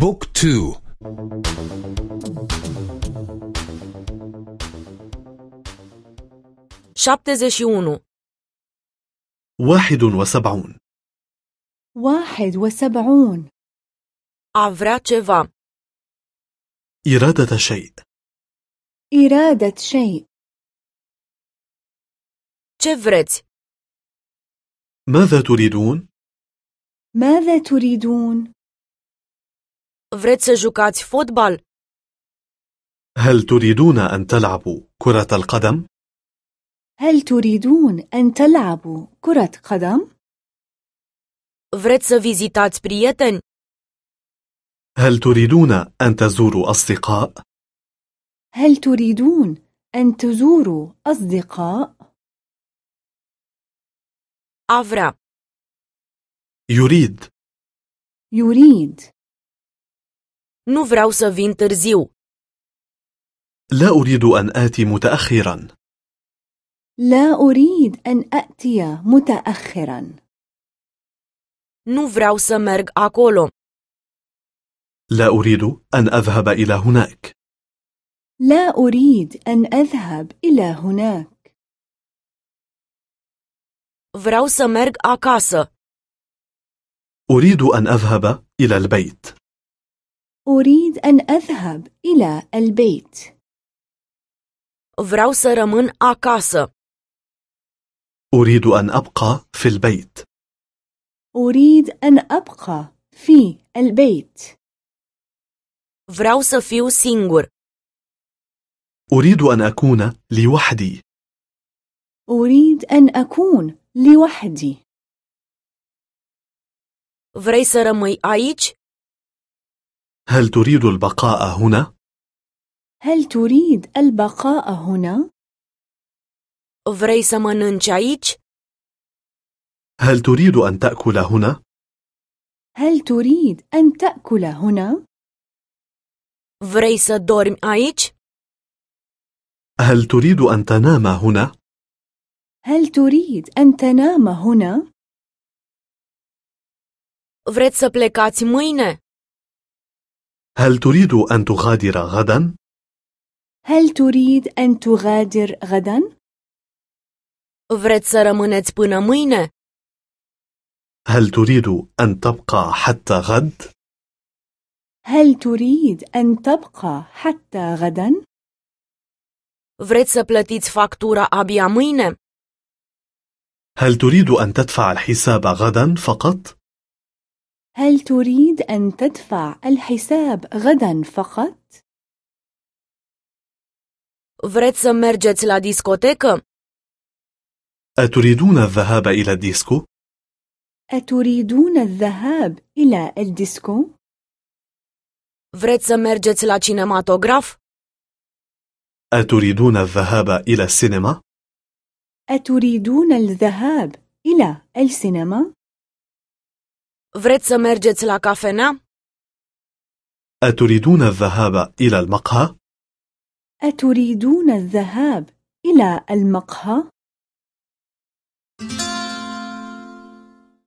بوك تو. unu واحد وسبعون. واحد وسبعون. vrea ceva إرادة شيء. إرادة شيء. vreți ماذا تريدون؟ ماذا تريدون؟ Vreți să jucați fotbal هل تريدون أن تلعبوا كرة القدم؟ هل تريدون أن تلعبوا كرة قدم؟ vreți să vizitați prieteni هل تريدون أن تزوروا أصدقاء؟ هل تريدون أن تزوروا أصدقاء؟ vrea يريد يريد nu vreau să vin târziu. لا أريد أن آتي متأخرا. لا أريد أن أأتي متأخرا. Nu vreau să merg acolo. لا أريد أن أذهب إلى هناك. لا أريد أن أذهب إلى هناك. Vreau să merg acasă. أريد أن أذهب إلى البيت. أريد أن أذهب إلى البيت. Vreau să rămân acasă. أريد أن أبقى في البيت. أريد أن أبقى في البيت. Vreau să fiu singur. أريد أن أكون لوحدي. أريد أن أكون لوحدي. Vrei să rămâi aici? هل تريد البقاء هنا؟ هل تريد البقاء هنا؟ vrei să mănânci aici هل تريد أن تأكل هنا؟ هل تريد أن تأكل هنا؟ vrei să dormi aici هل تريد أن تنام هنا؟ هل تريد أن تنام هنا؟ vreți să plecați mâine هل تريد أن تغادر غدا؟ هل تريد أن تغادر غدا؟ vreți să rămâneți până mâine هل تريد أن تبقى حتى غد؟ هل تريد أن تبقى حتى غدا؟ vreți să plătiți factura abia mâine هل تريد أن تدفع الحساب غدا فقط؟ هل تريد أن تدفع الحساب غدا فقط؟ vreți să mergeți la discotecă أتريدون الذهاب إلى الديسكو؟ أتريدون الذهاب إلى الديسكو؟ vreți să mergeți la cinematograf أتريدون الذهاب إلى السينما؟ أتريدون الذهاب إلى السينما؟ Vreți să mergeți la cafenea أتريدون الذهاب إلى المقهى؟ أتريدون الذهاب إلى المقهى؟